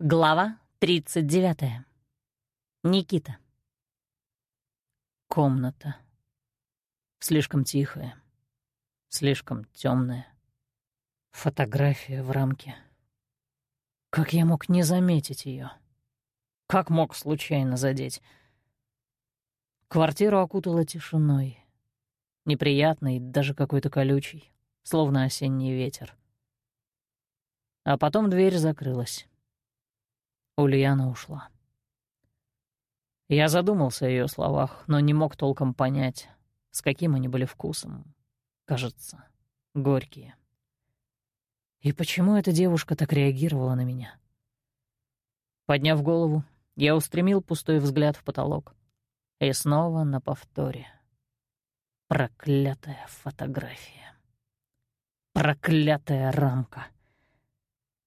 Глава 39. Никита. Комната. Слишком тихая, слишком темная. Фотография в рамке. Как я мог не заметить ее? Как мог случайно задеть? Квартиру окутала тишиной. Неприятный, даже какой-то колючий, словно осенний ветер. А потом дверь закрылась. Ульяна ушла. Я задумался о ее словах, но не мог толком понять, с каким они были вкусом. Кажется, горькие. И почему эта девушка так реагировала на меня? Подняв голову, я устремил пустой взгляд в потолок. И снова на повторе. Проклятая фотография. Проклятая рамка.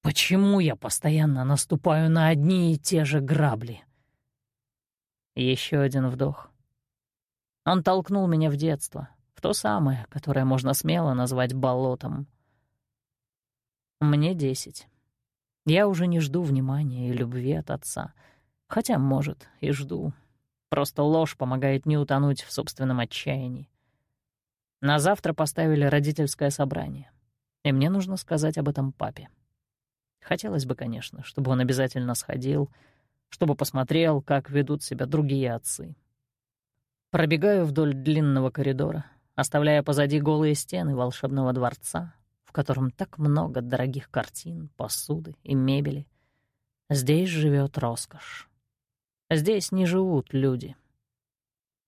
Почему я постоянно наступаю на одни и те же грабли? Еще один вдох. Он толкнул меня в детство, в то самое, которое можно смело назвать болотом. Мне десять. Я уже не жду внимания и любви от отца. Хотя, может, и жду. Просто ложь помогает не утонуть в собственном отчаянии. На завтра поставили родительское собрание, и мне нужно сказать об этом папе. Хотелось бы, конечно, чтобы он обязательно сходил, чтобы посмотрел, как ведут себя другие отцы. Пробегаю вдоль длинного коридора, оставляя позади голые стены волшебного дворца, в котором так много дорогих картин, посуды и мебели. Здесь живет роскошь. Здесь не живут люди.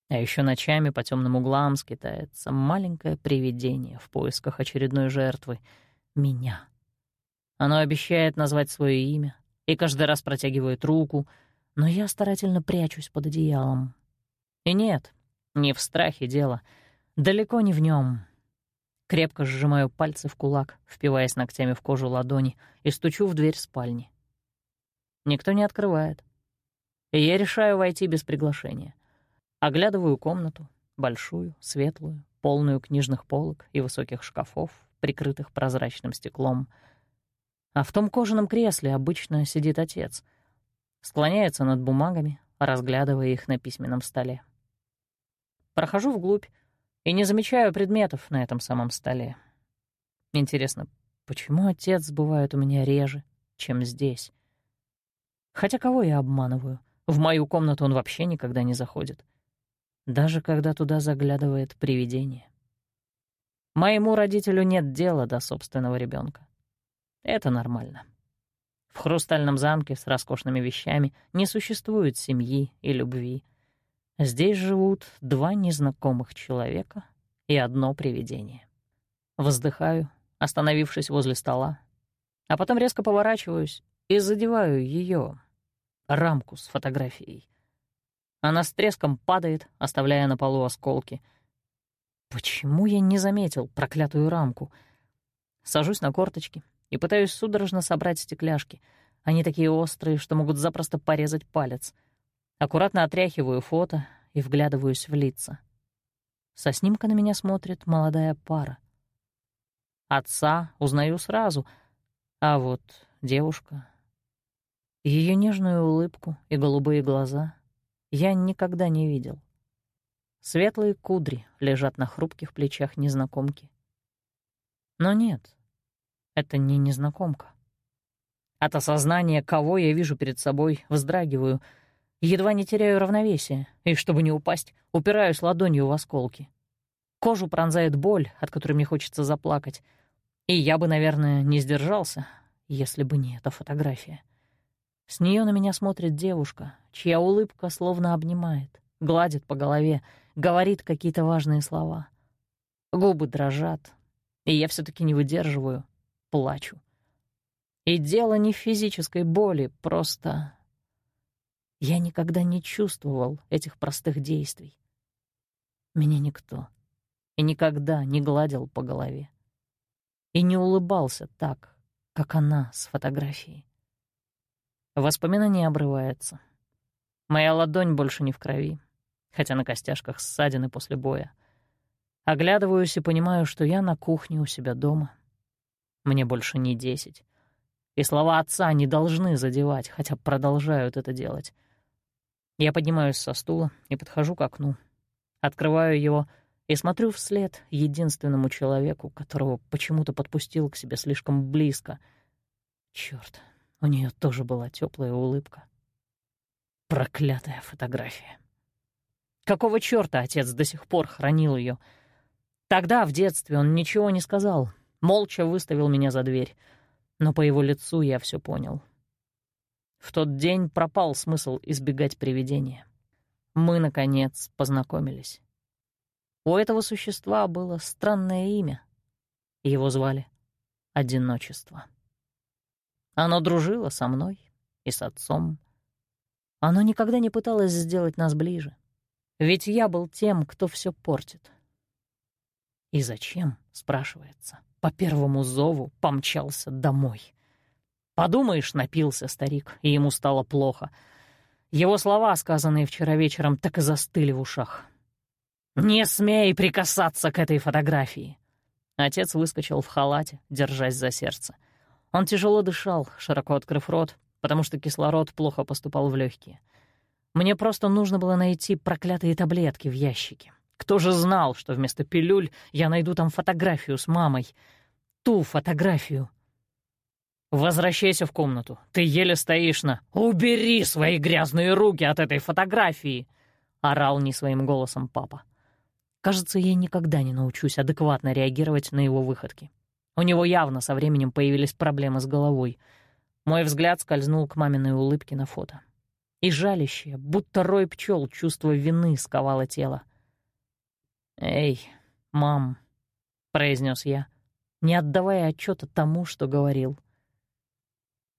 А еще ночами по темным углам скитается маленькое привидение в поисках очередной жертвы — меня — оно обещает назвать свое имя и каждый раз протягивает руку, но я старательно прячусь под одеялом. И нет, не в страхе дело, далеко не в нем. Крепко сжимаю пальцы в кулак, впиваясь ногтями в кожу ладони, и стучу в дверь спальни. Никто не открывает. И я решаю войти без приглашения. Оглядываю комнату, большую, светлую, полную книжных полок и высоких шкафов, прикрытых прозрачным стеклом — а в том кожаном кресле обычно сидит отец. Склоняется над бумагами, разглядывая их на письменном столе. Прохожу вглубь и не замечаю предметов на этом самом столе. Интересно, почему отец бывает у меня реже, чем здесь? Хотя кого я обманываю? В мою комнату он вообще никогда не заходит. Даже когда туда заглядывает привидение. Моему родителю нет дела до собственного ребенка. Это нормально. В хрустальном замке с роскошными вещами не существует семьи и любви. Здесь живут два незнакомых человека и одно привидение. Вздыхаю, остановившись возле стола, а потом резко поворачиваюсь и задеваю ее рамку с фотографией. Она с треском падает, оставляя на полу осколки. Почему я не заметил проклятую рамку? Сажусь на корточки, и пытаюсь судорожно собрать стекляшки. Они такие острые, что могут запросто порезать палец. Аккуратно отряхиваю фото и вглядываюсь в лица. Со снимка на меня смотрит молодая пара. Отца узнаю сразу, а вот девушка... Ее нежную улыбку и голубые глаза я никогда не видел. Светлые кудри лежат на хрупких плечах незнакомки. Но нет, это не незнакомка. От осознания, кого я вижу перед собой, вздрагиваю, едва не теряю равновесие, и, чтобы не упасть, упираюсь ладонью в осколки. Кожу пронзает боль, от которой мне хочется заплакать. И я бы, наверное, не сдержался, если бы не эта фотография. С нее на меня смотрит девушка, чья улыбка словно обнимает, гладит по голове, говорит какие-то важные слова. Губы дрожат, и я все таки не выдерживаю, плачу. И дело не в физической боли, просто... Я никогда не чувствовал этих простых действий. Меня никто и никогда не гладил по голове. И не улыбался так, как она с фотографией. Воспоминание обрывается. Моя ладонь больше не в крови, хотя на костяшках ссадины после боя. Оглядываюсь и понимаю, что я на кухне у себя дома — мне больше не десять. и слова отца не должны задевать, хотя продолжают это делать. Я поднимаюсь со стула и подхожу к окну. Открываю его и смотрю вслед единственному человеку, которого почему-то подпустил к себе слишком близко. Чёрт, у нее тоже была теплая улыбка. Проклятая фотография. Какого чёрта отец до сих пор хранил ее? Тогда, в детстве, он ничего не сказал, молча выставил меня за дверь. Но по его лицу я все понял. В тот день пропал смысл избегать привидения. Мы, наконец, познакомились. У этого существа было странное имя. Его звали Одиночество. Оно дружило со мной и с отцом. Оно никогда не пыталось сделать нас ближе. Ведь я был тем, кто все портит. И зачем, спрашивается, по первому зову помчался домой. Подумаешь, напился старик, и ему стало плохо. Его слова, сказанные вчера вечером, так и застыли в ушах. «Не смей прикасаться к этой фотографии!» Отец выскочил в халате, держась за сердце. Он тяжело дышал, широко открыв рот, потому что кислород плохо поступал в легкие. Мне просто нужно было найти проклятые таблетки в ящике. Кто же знал, что вместо пилюль я найду там фотографию с мамой? Ту фотографию. «Возвращайся в комнату. Ты еле стоишь на... Убери свои грязные руки от этой фотографии!» — орал не своим голосом папа. Кажется, я никогда не научусь адекватно реагировать на его выходки. У него явно со временем появились проблемы с головой. Мой взгляд скользнул к маминой улыбке на фото. И жалящее, будто рой пчел, чувство вины сковало тело. «Эй, мам», — произнес я, не отдавая отчета тому, что говорил.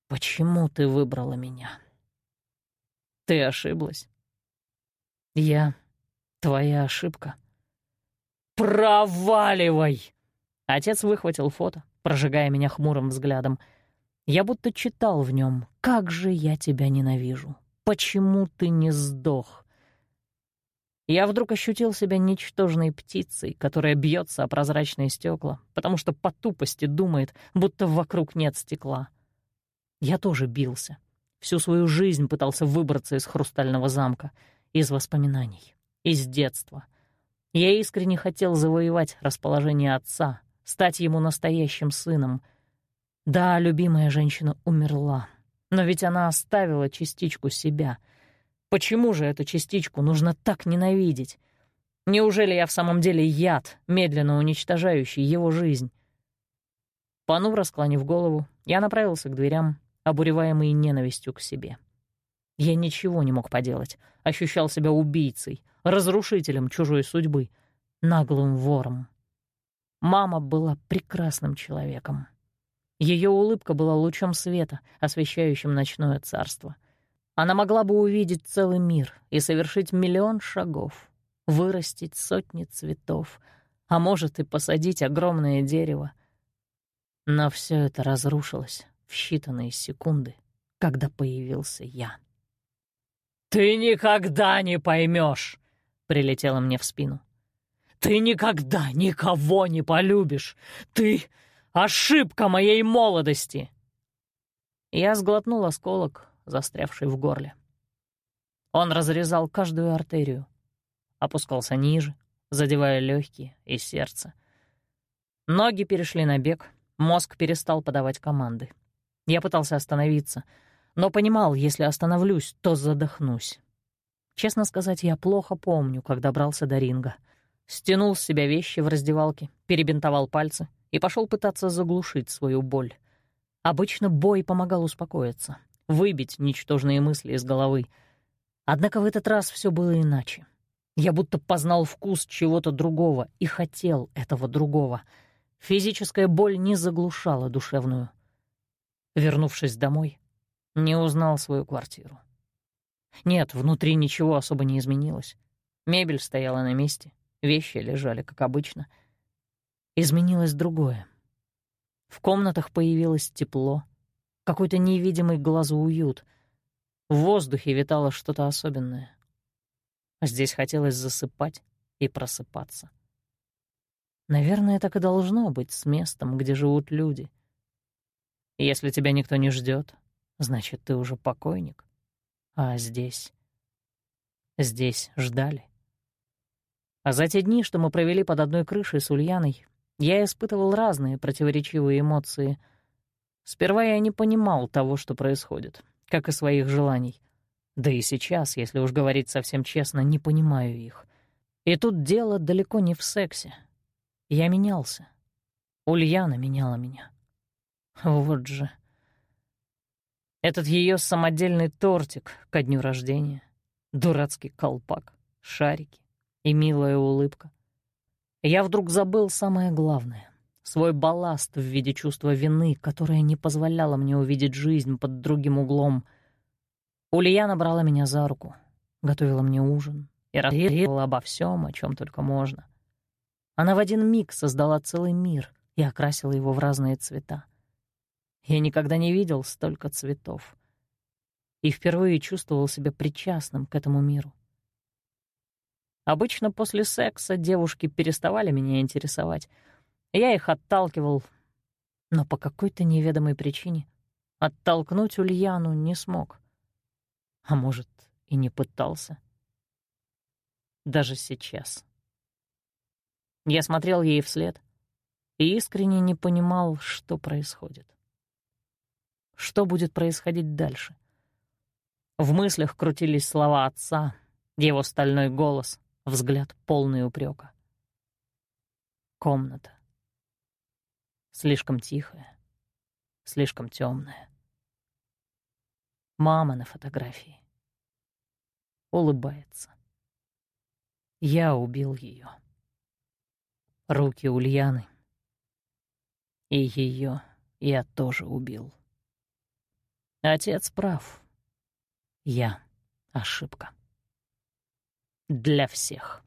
«Почему ты выбрала меня?» «Ты ошиблась?» «Я твоя ошибка», «Проваливай!» Отец выхватил фото, прожигая меня хмурым взглядом. Я будто читал в нем «Как же я тебя ненавижу! Почему ты не сдох?» Я вдруг ощутил себя ничтожной птицей, которая бьется о прозрачные стекла, потому что по тупости думает, будто вокруг нет стекла. Я тоже бился. Всю свою жизнь пытался выбраться из хрустального замка, из воспоминаний, из детства — я искренне хотел завоевать расположение отца, стать ему настоящим сыном. Да, любимая женщина умерла, но ведь она оставила частичку себя. Почему же эту частичку нужно так ненавидеть? Неужели я в самом деле яд, медленно уничтожающий его жизнь? Понуро склонив голову, я направился к дверям, обуреваемый ненавистью к себе. Я ничего не мог поделать, ощущал себя убийцей — разрушителем чужой судьбы, наглым вором. Мама была прекрасным человеком. Ее улыбка была лучом света, освещающим ночное царство. Она могла бы увидеть целый мир и совершить миллион шагов, вырастить сотни цветов, а может и посадить огромное дерево. Но все это разрушилось в считанные секунды, когда появился я. «Ты никогда не поймешь, — прилетело мне в спину. «Ты никогда никого не полюбишь! Ты — ошибка моей молодости!» Я сглотнул осколок, застрявший в горле. Он разрезал каждую артерию, опускался ниже, задевая легкие и сердце. Ноги перешли на бег, мозг перестал подавать команды. Я пытался остановиться, но понимал, если остановлюсь, то задохнусь. Честно сказать, я плохо помню, как добрался до ринга. Стянул с себя вещи в раздевалке, перебинтовал пальцы и пошел пытаться заглушить свою боль. Обычно бой помогал успокоиться, выбить ничтожные мысли из головы. Однако в этот раз все было иначе. Я будто познал вкус чего-то другого и хотел этого другого. Физическая боль не заглушала душевную. Вернувшись домой, не узнал свою квартиру. Нет, внутри ничего особо не изменилось. Мебель стояла на месте, вещи лежали, как обычно. Изменилось другое. В комнатах появилось тепло, какой-то невидимый глазу уют. В воздухе витало что-то особенное. Здесь хотелось засыпать и просыпаться. Наверное, так и должно быть с местом, где живут люди. Если тебя никто не ждет, значит, ты уже покойник. А здесь... Здесь ждали. А за те дни, что мы провели под одной крышей с Ульяной, я испытывал разные противоречивые эмоции. Сперва я не понимал того, что происходит, как и своих желаний. Да и сейчас, если уж говорить совсем честно, не понимаю их. И тут дело далеко не в сексе. Я менялся. Ульяна меняла меня. Вот же. Этот ее самодельный тортик ко дню рождения, дурацкий колпак, шарики и милая улыбка. Я вдруг забыл самое главное — свой балласт в виде чувства вины, которое не позволяло мне увидеть жизнь под другим углом. Ульяна брала меня за руку, готовила мне ужин и рассказывала обо всем, о чем только можно. Она в один миг создала целый мир и окрасила его в разные цвета. Я никогда не видел столько цветов. И впервые чувствовал себя причастным к этому миру. Обычно после секса девушки переставали меня интересовать. Я их отталкивал, но по какой-то неведомой причине оттолкнуть Ульяну не смог. А может, и не пытался. Даже сейчас. Я смотрел ей вслед и искренне не понимал, что происходит. Что будет происходить дальше? В мыслях крутились слова отца, его стальной голос, взгляд полный упрека. Комната. Слишком тихая, слишком темная. Мама на фотографии. Улыбается. Я убил ее. Руки Ульяны. И ее я тоже убил. Отец прав. Я ошибка. Для всех.